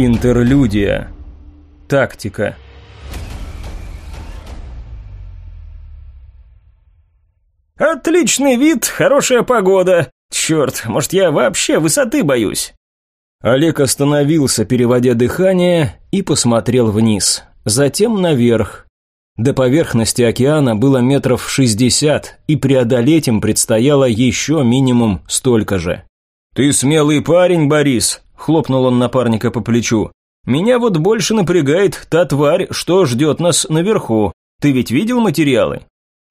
Интерлюдия. Тактика. «Отличный вид, хорошая погода. Черт, может, я вообще высоты боюсь?» Олег остановился, переводя дыхание, и посмотрел вниз. Затем наверх. До поверхности океана было метров шестьдесят, и преодолеть им предстояло еще минимум столько же. «Ты смелый парень, Борис», Хлопнул он напарника по плечу. «Меня вот больше напрягает та тварь, что ждет нас наверху. Ты ведь видел материалы?»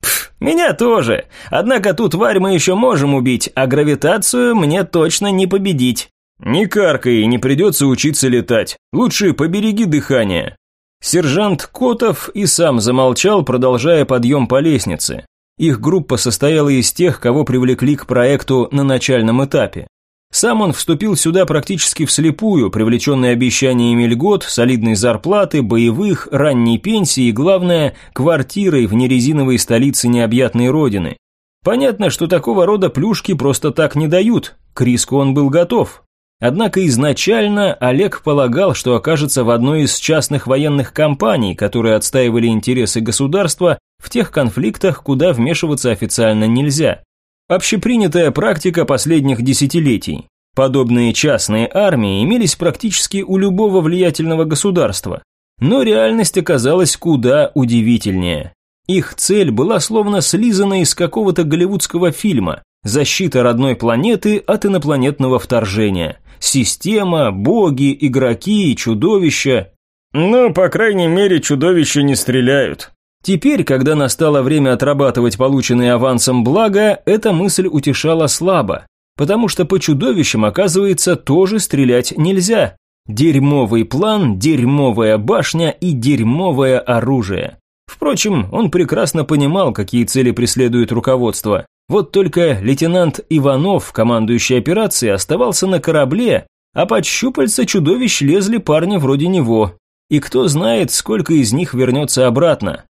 Пф, меня тоже. Однако ту тварь мы еще можем убить, а гравитацию мне точно не победить. Не каркай, не придется учиться летать. Лучше побереги дыхание. Сержант Котов и сам замолчал, продолжая подъем по лестнице. Их группа состояла из тех, кого привлекли к проекту на начальном этапе. Сам он вступил сюда практически вслепую, привлеченный обещаниями льгот, солидной зарплаты, боевых, ранней пенсии и, главное, квартирой в нерезиновой столице необъятной родины. Понятно, что такого рода плюшки просто так не дают, к риску он был готов. Однако изначально Олег полагал, что окажется в одной из частных военных компаний, которые отстаивали интересы государства в тех конфликтах, куда вмешиваться официально нельзя. Общепринятая практика последних десятилетий. Подобные частные армии имелись практически у любого влиятельного государства. Но реальность оказалась куда удивительнее. Их цель была словно слизана из какого-то голливудского фильма. Защита родной планеты от инопланетного вторжения. Система, боги, игроки, чудовища. Ну, по крайней мере, чудовища не стреляют, Теперь, когда настало время отрабатывать полученные авансом блага, эта мысль утешала слабо, потому что по чудовищам, оказывается, тоже стрелять нельзя. Дерьмовый план, дерьмовая башня и дерьмовое оружие. Впрочем, он прекрасно понимал, какие цели преследует руководство. Вот только лейтенант Иванов, командующий операцией, оставался на корабле, а под щупальца чудовищ лезли парни вроде него. И кто знает, сколько из них вернется обратно.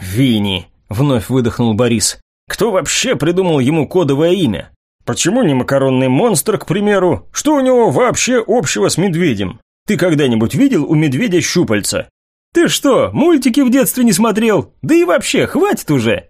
«Винни», – вновь выдохнул Борис. «Кто вообще придумал ему кодовое имя? Почему не макаронный монстр, к примеру? Что у него вообще общего с медведем? Ты когда-нибудь видел у медведя щупальца? Ты что, мультики в детстве не смотрел? Да и вообще, хватит уже!»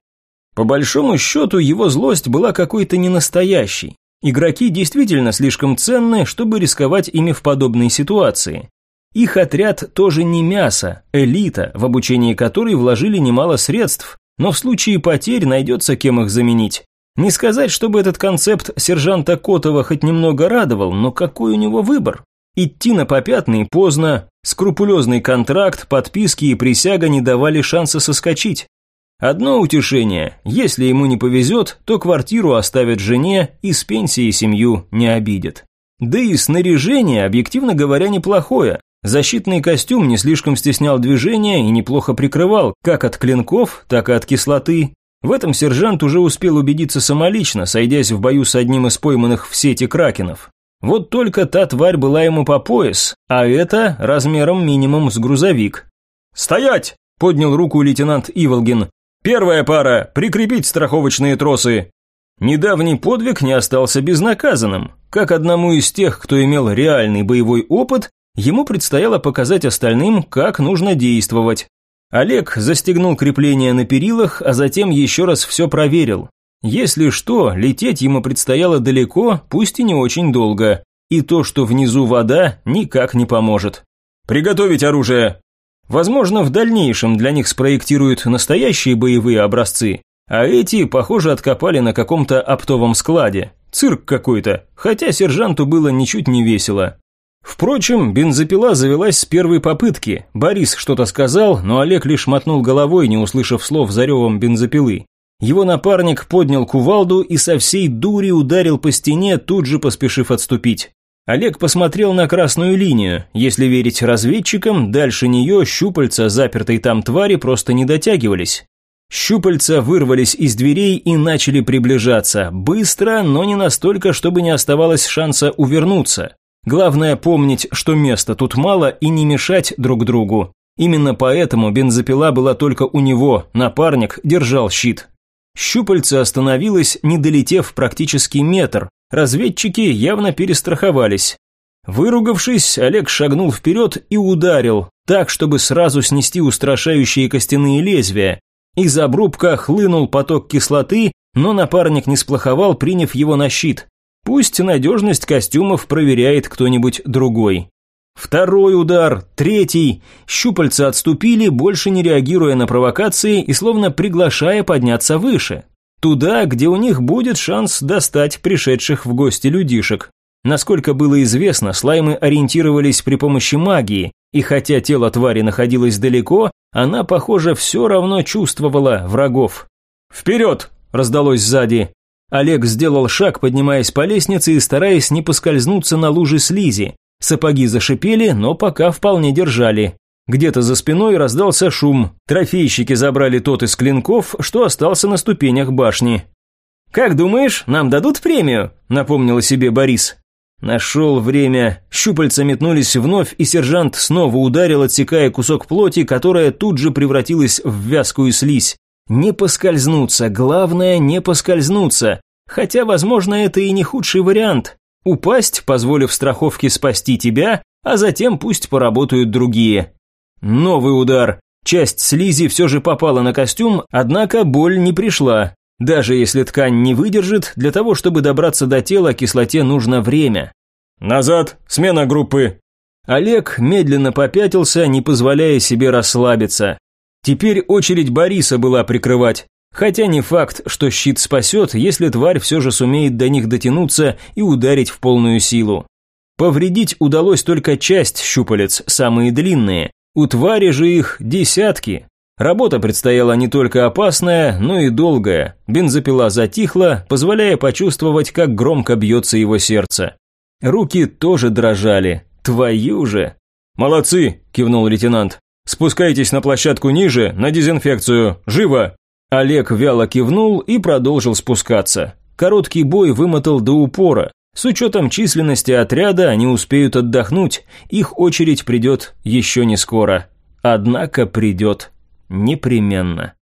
По большому счету, его злость была какой-то ненастоящей. Игроки действительно слишком ценны, чтобы рисковать ими в подобной ситуации. Их отряд тоже не мясо, элита, в обучении которой вложили немало средств, но в случае потерь найдется кем их заменить. Не сказать, чтобы этот концепт сержанта Котова хоть немного радовал, но какой у него выбор? Идти на попятный поздно, скрупулезный контракт, подписки и присяга не давали шанса соскочить. Одно утешение, если ему не повезет, то квартиру оставят жене и с пенсией семью не обидят. Да и снаряжение, объективно говоря, неплохое, Защитный костюм не слишком стеснял движения и неплохо прикрывал как от клинков, так и от кислоты. В этом сержант уже успел убедиться самолично, сойдясь в бою с одним из пойманных в сети кракенов. Вот только та тварь была ему по пояс, а это размером минимум с грузовик. «Стоять!» – поднял руку лейтенант Иволгин. «Первая пара – прикрепить страховочные тросы!» Недавний подвиг не остался безнаказанным. Как одному из тех, кто имел реальный боевой опыт, Ему предстояло показать остальным, как нужно действовать. Олег застегнул крепление на перилах, а затем еще раз все проверил. Если что, лететь ему предстояло далеко, пусть и не очень долго. И то, что внизу вода, никак не поможет. «Приготовить оружие!» Возможно, в дальнейшем для них спроектируют настоящие боевые образцы, а эти, похоже, откопали на каком-то оптовом складе. Цирк какой-то, хотя сержанту было ничуть не весело. Впрочем, бензопила завелась с первой попытки. Борис что-то сказал, но Олег лишь мотнул головой, не услышав слов за ревом бензопилы. Его напарник поднял кувалду и со всей дури ударил по стене, тут же поспешив отступить. Олег посмотрел на красную линию. Если верить разведчикам, дальше нее щупальца запертой там твари просто не дотягивались. Щупальца вырвались из дверей и начали приближаться. Быстро, но не настолько, чтобы не оставалось шанса увернуться. Главное помнить, что места тут мало и не мешать друг другу. Именно поэтому бензопила была только у него, напарник держал щит. Щупальце остановилось, не долетев практически метр. Разведчики явно перестраховались. Выругавшись, Олег шагнул вперед и ударил, так, чтобы сразу снести устрашающие костяные лезвия. Из обрубка хлынул поток кислоты, но напарник не сплоховал, приняв его на щит. Пусть надежность костюмов проверяет кто-нибудь другой. Второй удар, третий. Щупальца отступили, больше не реагируя на провокации и словно приглашая подняться выше. Туда, где у них будет шанс достать пришедших в гости людишек. Насколько было известно, слаймы ориентировались при помощи магии, и хотя тело твари находилось далеко, она, похоже, все равно чувствовала врагов. «Вперед!» – раздалось сзади. Олег сделал шаг, поднимаясь по лестнице и стараясь не поскользнуться на луже слизи. Сапоги зашипели, но пока вполне держали. Где-то за спиной раздался шум. Трофейщики забрали тот из клинков, что остался на ступенях башни. «Как думаешь, нам дадут премию?» – напомнил себе Борис. Нашел время. Щупальца метнулись вновь, и сержант снова ударил, отсекая кусок плоти, которая тут же превратилась в вязкую слизь. Не поскользнуться, главное не поскользнуться. Хотя, возможно, это и не худший вариант. Упасть, позволив страховке спасти тебя, а затем пусть поработают другие. Новый удар. Часть слизи все же попала на костюм, однако боль не пришла. Даже если ткань не выдержит, для того, чтобы добраться до тела, кислоте нужно время. «Назад! Смена группы!» Олег медленно попятился, не позволяя себе расслабиться. Теперь очередь Бориса была прикрывать. Хотя не факт, что щит спасет, если тварь все же сумеет до них дотянуться и ударить в полную силу. Повредить удалось только часть щупалец, самые длинные. У твари же их десятки. Работа предстояла не только опасная, но и долгая. Бензопила затихла, позволяя почувствовать, как громко бьется его сердце. Руки тоже дрожали. Твою же! «Молодцы!» – кивнул лейтенант. «Спускайтесь на площадку ниже, на дезинфекцию. Живо!» Олег вяло кивнул и продолжил спускаться. Короткий бой вымотал до упора. С учетом численности отряда они успеют отдохнуть, их очередь придет еще не скоро. Однако придет непременно.